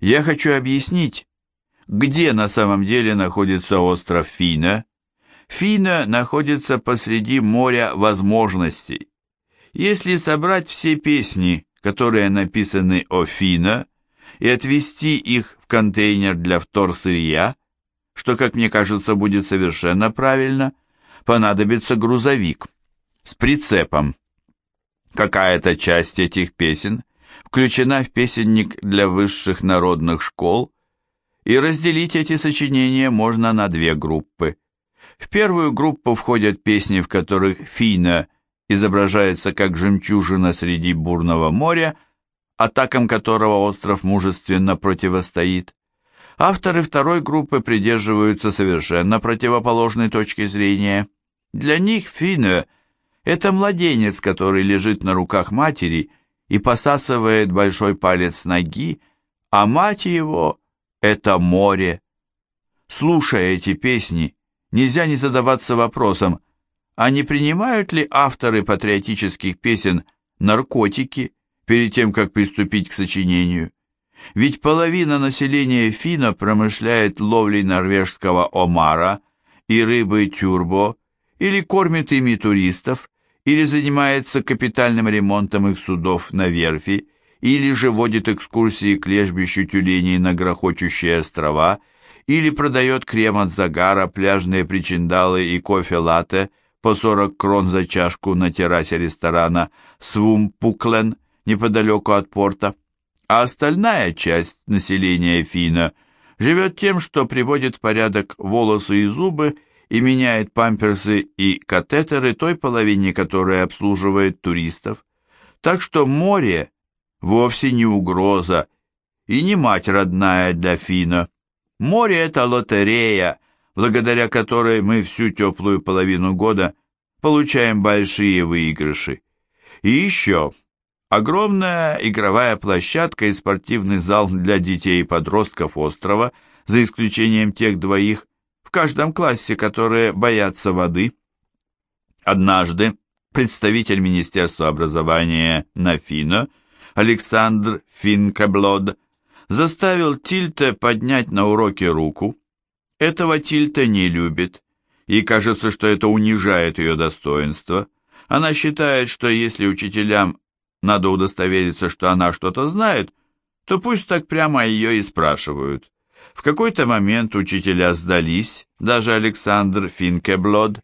Я хочу объяснить, где на самом деле находится остров Фина. Фина находится посреди моря возможностей. Если собрать все песни, которые написаны о Фина, и отвезти их в контейнер для вторсырья, что, как мне кажется, будет совершенно правильно, понадобится грузовик с прицепом. Какая-то часть этих песен включена в песенник для высших народных школ, и разделить эти сочинения можно на две группы. В первую группу входят песни, в которых Фина изображается как жемчужина среди бурного моря, атакам которого остров мужественно противостоит. Авторы второй группы придерживаются совершенно противоположной точки зрения. Для них Фина – это младенец, который лежит на руках матери и посасывает большой палец ноги, а мать его – это море. Слушая эти песни, нельзя не задаваться вопросом, а не принимают ли авторы патриотических песен наркотики перед тем, как приступить к сочинению? Ведь половина населения Фина промышляет ловлей норвежского омара и рыбы тюрбо, или кормит ими туристов, или занимается капитальным ремонтом их судов на верфи, или же водит экскурсии к лежбищу тюленей на грохочущие острова, или продает крем от загара, пляжные причиндалы и кофе-латте по 40 крон за чашку на террасе ресторана Свумпуклен неподалеку от порта. А остальная часть населения Фина живет тем, что приводит в порядок волосы и зубы и меняет памперсы и катетеры той половине, которая обслуживает туристов. Так что море вовсе не угроза и не мать родная для Фина. Море – это лотерея, благодаря которой мы всю теплую половину года получаем большие выигрыши. И еще – Огромная игровая площадка и спортивный зал для детей и подростков острова, за исключением тех двоих, каждом классе, которые боятся воды. Однажды представитель Министерства образования Нафина Александр Финкаблод заставил Тильте поднять на уроке руку. Этого Тильте не любит, и кажется, что это унижает ее достоинство. Она считает, что если учителям надо удостовериться, что она что-то знает, то пусть так прямо ее и спрашивают. В какой-то момент учителя сдались, даже Александр Финкеблод,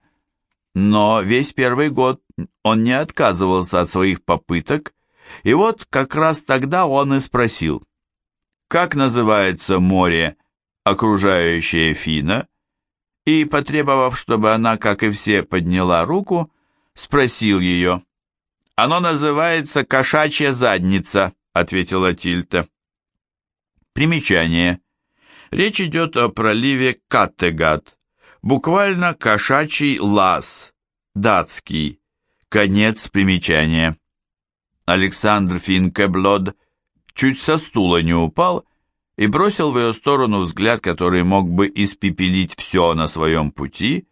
но весь первый год он не отказывался от своих попыток, и вот как раз тогда он и спросил, как называется море, окружающее Фина, и, потребовав, чтобы она, как и все, подняла руку, спросил ее, «Оно называется кошачья задница», — ответила Тильта. Примечание. Речь идет о проливе Каттегат, буквально кошачий лаз, датский. Конец примечания. Александр Финкеблод чуть со стула не упал и бросил в ее сторону взгляд, который мог бы испепелить все на своем пути,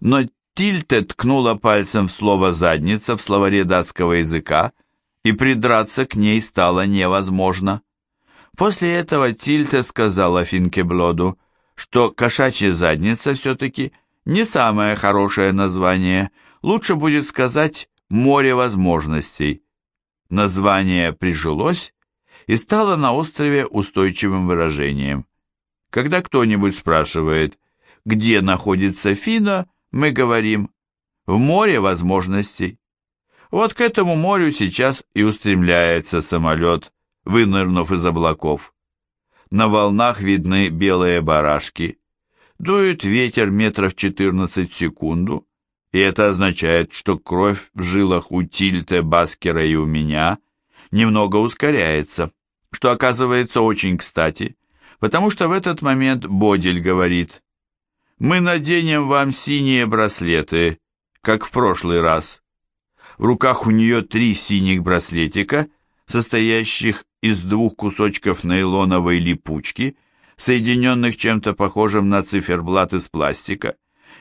но Тильте ткнула пальцем в слово «задница» в словаре датского языка, и придраться к ней стало невозможно. После этого Тильте сказала Финкеблоду, что кошачья задница все-таки не самое хорошее название, лучше будет сказать «море возможностей». Название прижилось и стало на острове устойчивым выражением. Когда кто-нибудь спрашивает, где находится Фина, мы говорим, в море возможностей. Вот к этому морю сейчас и устремляется самолет, вынырнув из облаков. На волнах видны белые барашки. Дует ветер метров 14 в секунду, и это означает, что кровь в жилах у Тильте, Баскера и у меня немного ускоряется, что оказывается очень кстати, потому что в этот момент Бодель говорит мы наденем вам синие браслеты, как в прошлый раз. В руках у нее три синих браслетика, состоящих из двух кусочков нейлоновой липучки, соединенных чем-то похожим на циферблат из пластика.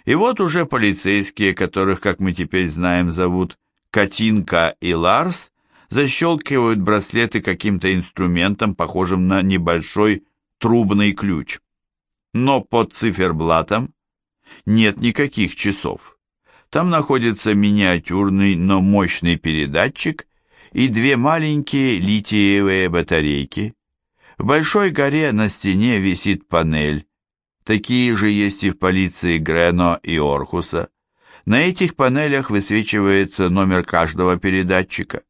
И вот уже полицейские, которых, как мы теперь знаем, зовут Катинка и Ларс, защелкивают браслеты каким-то инструментом, похожим на небольшой трубный ключ. Но под циферблатом нет никаких часов. Там находится миниатюрный, но мощный передатчик и две маленькие литиевые батарейки. В большой горе на стене висит панель. Такие же есть и в полиции Грено и Орхуса. На этих панелях высвечивается номер каждого передатчика.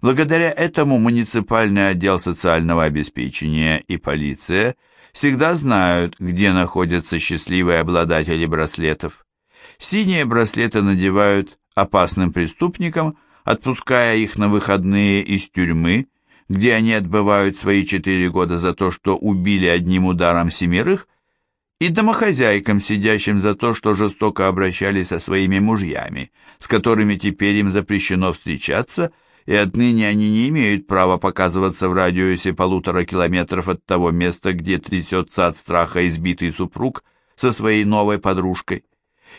Благодаря этому муниципальный отдел социального обеспечения и полиция всегда знают, где находятся счастливые обладатели браслетов. Синие браслеты надевают опасным преступникам, отпуская их на выходные из тюрьмы, где они отбывают свои четыре года за то, что убили одним ударом семерых, и домохозяйкам, сидящим за то, что жестоко обращались со своими мужьями, с которыми теперь им запрещено встречаться, и отныне они не имеют права показываться в радиусе полутора километров от того места, где трясется от страха избитый супруг со своей новой подружкой.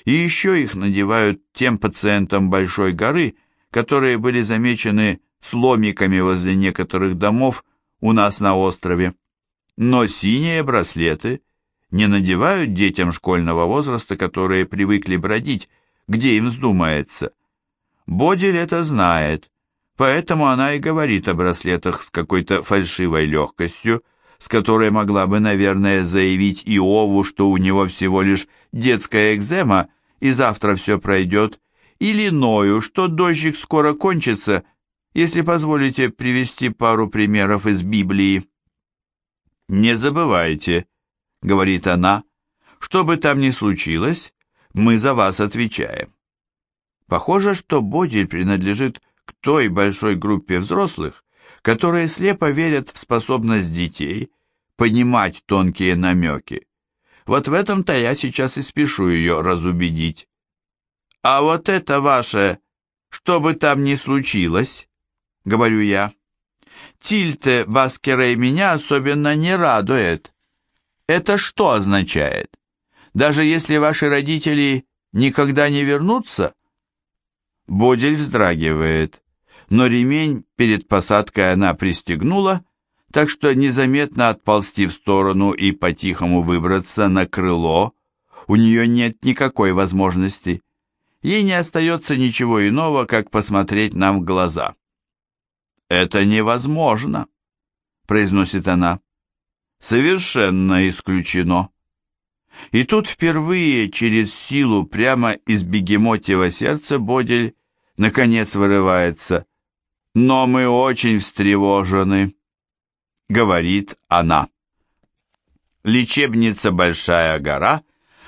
И еще их надевают тем пациентам Большой горы, которые были замечены сломиками возле некоторых домов у нас на острове. Но синие браслеты – не надевают детям школьного возраста, которые привыкли бродить, где им вздумается. Бодель это знает, поэтому она и говорит о браслетах с какой-то фальшивой легкостью, с которой могла бы, наверное, заявить Иову, что у него всего лишь детская экзема, и завтра все пройдет, или Ною, что дождик скоро кончится, если позволите привести пару примеров из Библии. Не забывайте, говорит она, что бы там ни случилось, мы за вас отвечаем. Похоже, что Бодель принадлежит к той большой группе взрослых, которые слепо верят в способность детей понимать тонкие намеки. Вот в этом-то я сейчас и спешу ее разубедить. А вот это ваше, что бы там ни случилось, говорю я, Тильте, Баскера и меня особенно не радует. Это что означает? Даже если ваши родители никогда не вернутся? Бодель вздрагивает, но ремень перед посадкой она пристегнула, так что незаметно отползти в сторону и по-тихому выбраться на крыло у нее нет никакой возможности. Ей не остается ничего иного, как посмотреть нам в глаза. «Это невозможно», — произносит она совершенно исключено. И тут впервые через силу прямо из бегемотьего сердца Бодель наконец вырывается. «Но мы очень встревожены», — говорит она. Лечебница «Большая гора»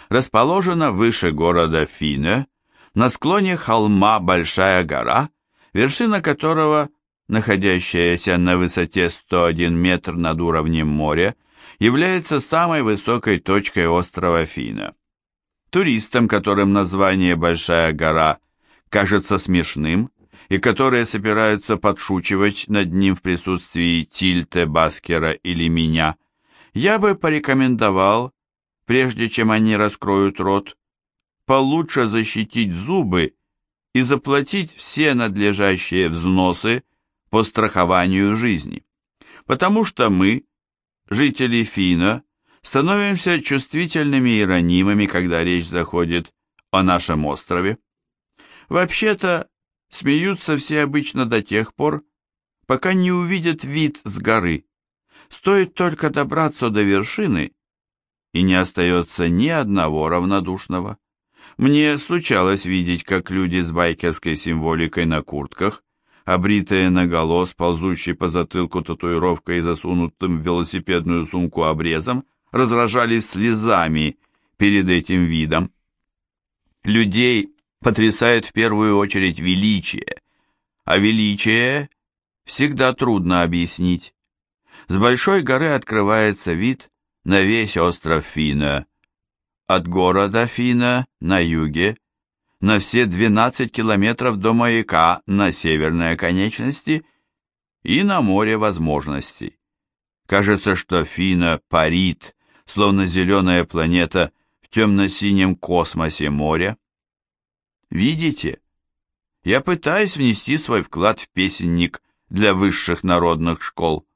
расположена выше города Фине, на склоне холма Большая гора, вершина которого, находящаяся на высоте 101 метр над уровнем моря, является самой высокой точкой острова Фина. Туристам, которым название «Большая гора» кажется смешным, и которые собираются подшучивать над ним в присутствии Тильте, Баскера или меня, я бы порекомендовал, прежде чем они раскроют рот, получше защитить зубы и заплатить все надлежащие взносы по страхованию жизни. Потому что мы, жители Фина, становимся чувствительными и ранимыми, когда речь заходит о нашем острове. Вообще-то, смеются все обычно до тех пор, пока не увидят вид с горы. Стоит только добраться до вершины, и не остается ни одного равнодушного. Мне случалось видеть, как люди с байкерской символикой на куртках обритые наголо, с ползущей по затылку татуировкой и засунутым в велосипедную сумку обрезом, разражались слезами перед этим видом. Людей потрясает в первую очередь величие, а величие всегда трудно объяснить. С большой горы открывается вид на весь остров Фина. От города Фина на юге на все 12 километров до маяка на северной оконечности и на море возможностей. Кажется, что Фина парит, словно зеленая планета в темно-синем космосе моря. Видите? Я пытаюсь внести свой вклад в песенник для высших народных школ.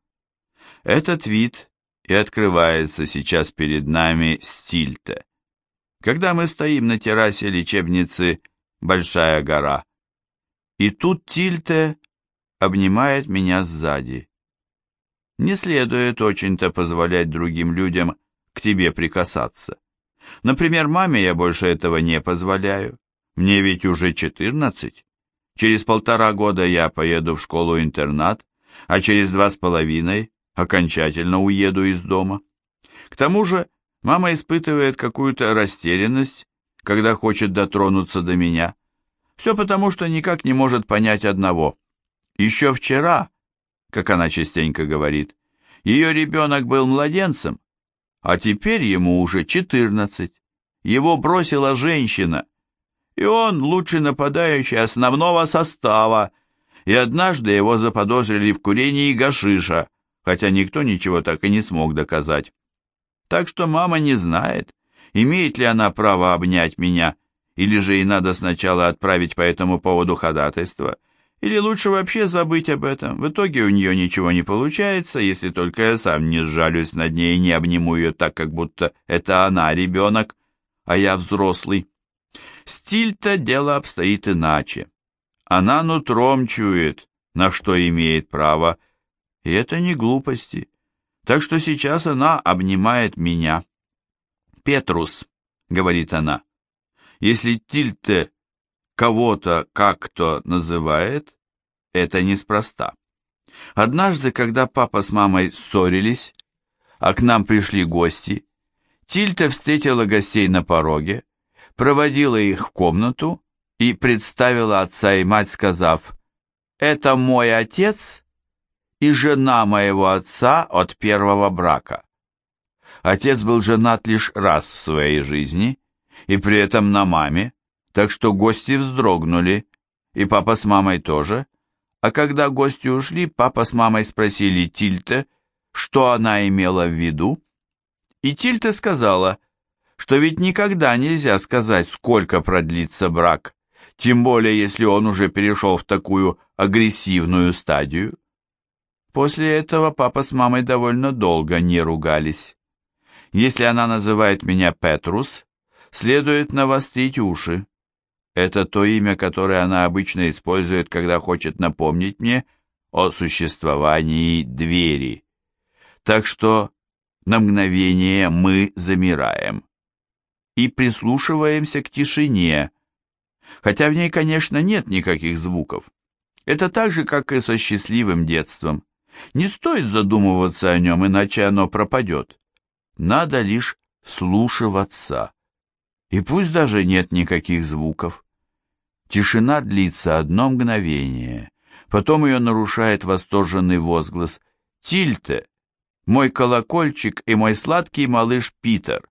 Этот вид и открывается сейчас перед нами стильте. Когда мы стоим на террасе лечебницы «Большая гора», и тут Тильте обнимает меня сзади. Не следует очень-то позволять другим людям к тебе прикасаться. Например, маме я больше этого не позволяю. Мне ведь уже четырнадцать. Через полтора года я поеду в школу-интернат, а через два с половиной окончательно уеду из дома. К тому же мама испытывает какую-то растерянность, когда хочет дотронуться до меня. Все потому, что никак не может понять одного. Еще вчера, как она частенько говорит, ее ребенок был младенцем, а теперь ему уже четырнадцать. Его бросила женщина, и он лучший нападающий основного состава, и однажды его заподозрили в курении гашиша, хотя никто ничего так и не смог доказать. Так что мама не знает, имеет ли она право обнять меня, или же ей надо сначала отправить по этому поводу ходатайство – или лучше вообще забыть об этом. В итоге у нее ничего не получается, если только я сам не сжалюсь над ней и не обниму ее так, как будто это она ребенок, а я взрослый. Стиль-то дело обстоит иначе. Она нутром чует, на что имеет право, и это не глупости. Так что сейчас она обнимает меня. «Петрус», — говорит она, — «если Тильте кого-то как-то называет, это неспроста. Однажды, когда папа с мамой ссорились, а к нам пришли гости, Тильта встретила гостей на пороге, проводила их в комнату и представила отца и мать, сказав, «Это мой отец и жена моего отца от первого брака». Отец был женат лишь раз в своей жизни, и при этом на маме, так что гости вздрогнули, и папа с мамой тоже. А когда гости ушли, папа с мамой спросили Тильте, что она имела в виду. И Тильте сказала, что ведь никогда нельзя сказать, сколько продлится брак, тем более если он уже перешел в такую агрессивную стадию. После этого папа с мамой довольно долго не ругались. Если она называет меня Петрус, следует навострить уши. Это то имя, которое она обычно использует, когда хочет напомнить мне о существовании двери. Так что на мгновение мы замираем и прислушиваемся к тишине, хотя в ней, конечно, нет никаких звуков. Это так же, как и со счастливым детством. Не стоит задумываться о нем, иначе оно пропадет. Надо лишь слушиваться. И пусть даже нет никаких звуков. Тишина длится одно мгновение. Потом ее нарушает восторженный возглас. «Тильте! Мой колокольчик и мой сладкий малыш Питер!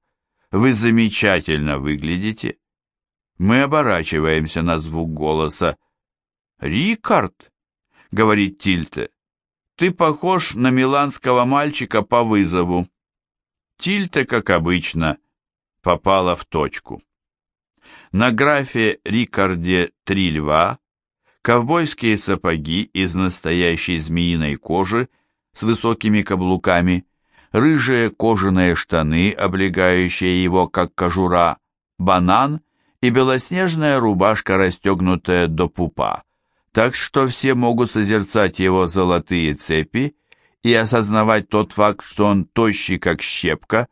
Вы замечательно выглядите!» Мы оборачиваемся на звук голоса. «Рикард!» — говорит Тильте. «Ты похож на миланского мальчика по вызову». Тильте, как обычно, попала в точку. На графе Рикарде «Три льва» ковбойские сапоги из настоящей змеиной кожи с высокими каблуками, рыжие кожаные штаны, облегающие его как кожура, банан и белоснежная рубашка, расстегнутая до пупа, так что все могут созерцать его золотые цепи и осознавать тот факт, что он тощий как щепка,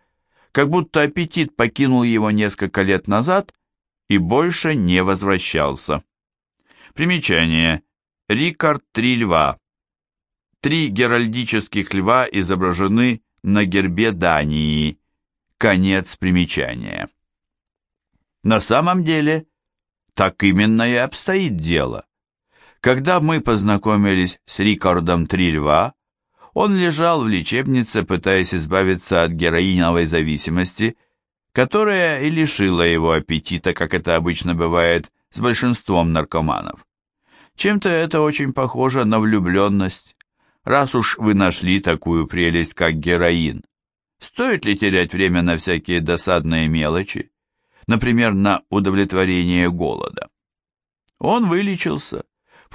как будто аппетит покинул его несколько лет назад – и больше не возвращался. Примечание. Рикард Три льва. Три геральдических льва изображены на гербе Дании. Конец примечания. На самом деле, так именно и обстоит дело. Когда мы познакомились с Рикардом Три льва, он лежал в лечебнице, пытаясь избавиться от героиновой зависимости которая и лишила его аппетита, как это обычно бывает с большинством наркоманов. Чем-то это очень похоже на влюбленность. Раз уж вы нашли такую прелесть, как героин, стоит ли терять время на всякие досадные мелочи, например, на удовлетворение голода? Он вылечился,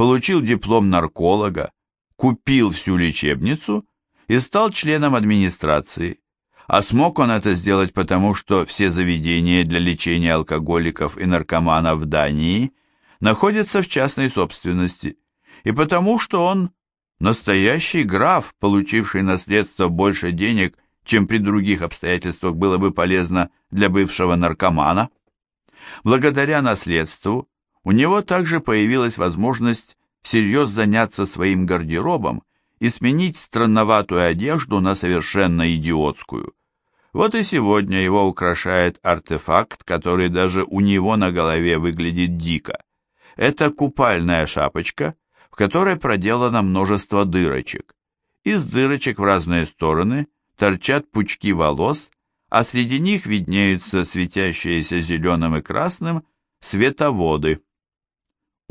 получил диплом нарколога, купил всю лечебницу и стал членом администрации. А смог он это сделать потому, что все заведения для лечения алкоголиков и наркоманов в Дании находятся в частной собственности, и потому, что он настоящий граф, получивший наследство больше денег, чем при других обстоятельствах было бы полезно для бывшего наркомана. Благодаря наследству у него также появилась возможность всерьез заняться своим гардеробом и сменить странноватую одежду на совершенно идиотскую. Вот и сегодня его украшает артефакт, который даже у него на голове выглядит дико. Это купальная шапочка, в которой проделано множество дырочек. Из дырочек в разные стороны торчат пучки волос, а среди них виднеются светящиеся зеленым и красным световоды.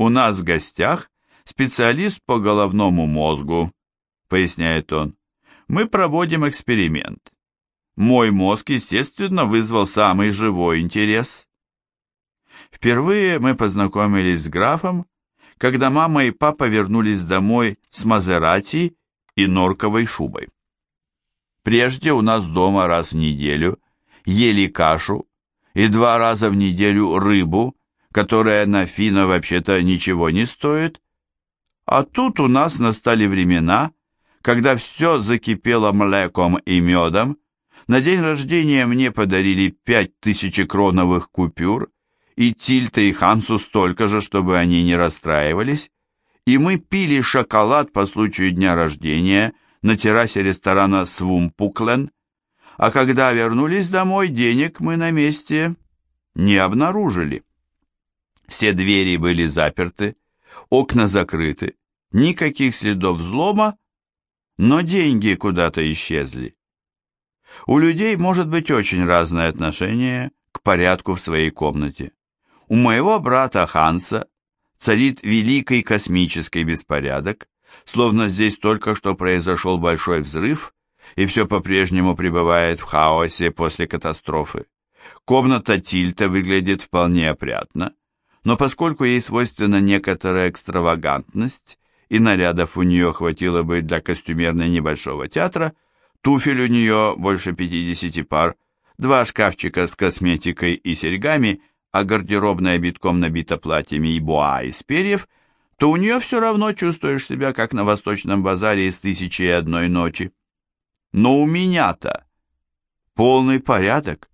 У нас в гостях специалист по головному мозгу, поясняет он. Мы проводим эксперимент. Мой мозг, естественно, вызвал самый живой интерес. Впервые мы познакомились с графом, когда мама и папа вернулись домой с Мазерати и норковой шубой. Прежде у нас дома раз в неделю ели кашу и два раза в неделю рыбу, которая на фина вообще-то ничего не стоит. А тут у нас настали времена, когда все закипело млеком и медом. На день рождения мне подарили пять тысячекроновых купюр, и Тильте и Хансу столько же, чтобы они не расстраивались, и мы пили шоколад по случаю дня рождения на террасе ресторана Свумпуклен, а когда вернулись домой, денег мы на месте не обнаружили. Все двери были заперты, окна закрыты, никаких следов взлома, но деньги куда-то исчезли. У людей может быть очень разное отношение к порядку в своей комнате. У моего брата Ханса царит великий космический беспорядок, словно здесь только что произошел большой взрыв, и все по-прежнему пребывает в хаосе после катастрофы. Комната Тильта выглядит вполне опрятно, но поскольку ей свойственна некоторая экстравагантность, и нарядов у нее хватило бы для костюмерной небольшого театра, туфель у нее больше 50 пар, два шкафчика с косметикой и серьгами, а гардеробная битком набита платьями и буа из перьев, то у нее все равно чувствуешь себя, как на восточном базаре из «Тысячи и одной ночи». Но у меня-то полный порядок.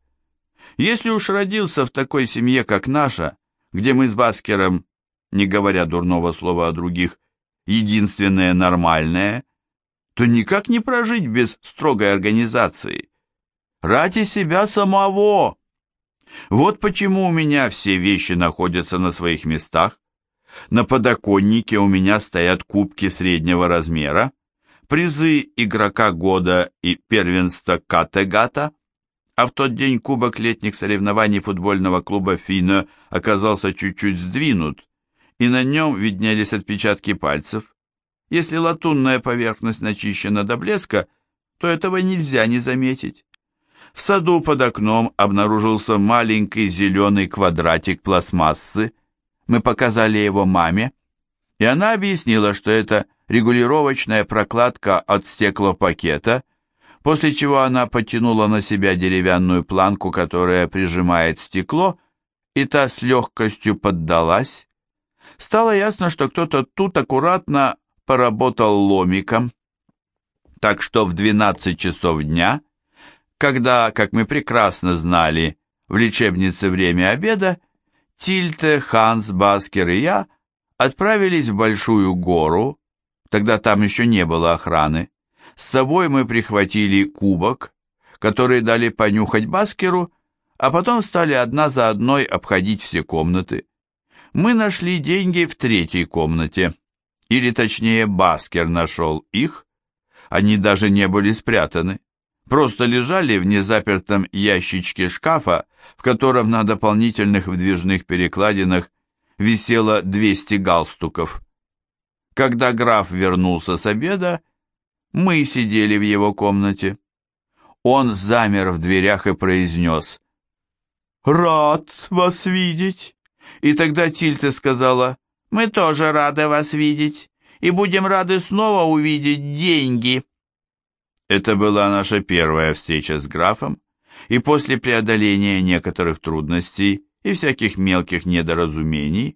Если уж родился в такой семье, как наша, где мы с Баскером, не говоря дурного слова о других, единственное нормальное, то никак не прожить без строгой организации. Ради себя самого. Вот почему у меня все вещи находятся на своих местах. На подоконнике у меня стоят кубки среднего размера, призы игрока года и первенства Категата, а в тот день кубок летних соревнований футбольного клуба «Фино» оказался чуть-чуть сдвинут, и на нем виднелись отпечатки пальцев. Если латунная поверхность начищена до блеска, то этого нельзя не заметить. В саду под окном обнаружился маленький зеленый квадратик пластмассы. Мы показали его маме, и она объяснила, что это регулировочная прокладка от стеклопакета – после чего она потянула на себя деревянную планку, которая прижимает стекло, и та с легкостью поддалась. Стало ясно, что кто-то тут аккуратно поработал ломиком. Так что в 12 часов дня, когда, как мы прекрасно знали, в лечебнице время обеда, Тильте, Ханс, Баскер и я отправились в Большую гору, тогда там еще не было охраны, с собой мы прихватили кубок, который дали понюхать Баскеру, а потом стали одна за одной обходить все комнаты. Мы нашли деньги в третьей комнате, или точнее Баскер нашел их. Они даже не были спрятаны, просто лежали в незапертом ящичке шкафа, в котором на дополнительных выдвижных перекладинах висело 200 галстуков. Когда граф вернулся с обеда, мы сидели в его комнате. Он замер в дверях и произнес «Рад вас видеть». И тогда Тильта сказала «Мы тоже рады вас видеть». и будем рады снова увидеть деньги». Это была наша первая встреча с графом, и после преодоления некоторых трудностей и всяких мелких недоразумений,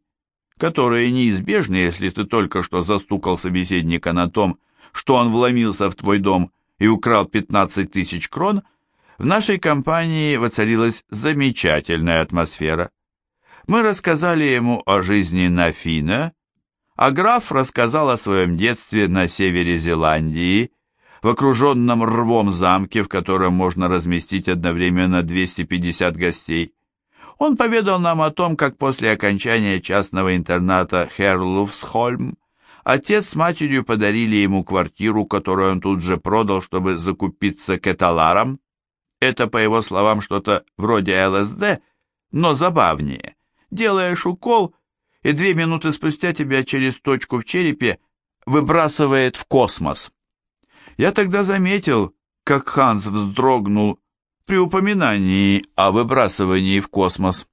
которые неизбежны, если ты только что застукал собеседника на том, что он вломился в твой дом и украл 15 тысяч крон, в нашей компании воцарилась замечательная атмосфера. Мы рассказали ему о жизни на Фина, а граф рассказал о своем детстве на севере Зеландии, в окруженном рвом замке, в котором можно разместить одновременно 250 гостей. Он поведал нам о том, как после окончания частного интерната Херлуфсхольм отец с матерью подарили ему квартиру, которую он тут же продал, чтобы закупиться кеталаром. Это, по его словам, что-то вроде ЛСД, но забавнее. Делаешь укол, и две минуты спустя тебя через точку в черепе выбрасывает в космос. Я тогда заметил, как Ханс вздрогнул при упоминании о выбрасывании в космос.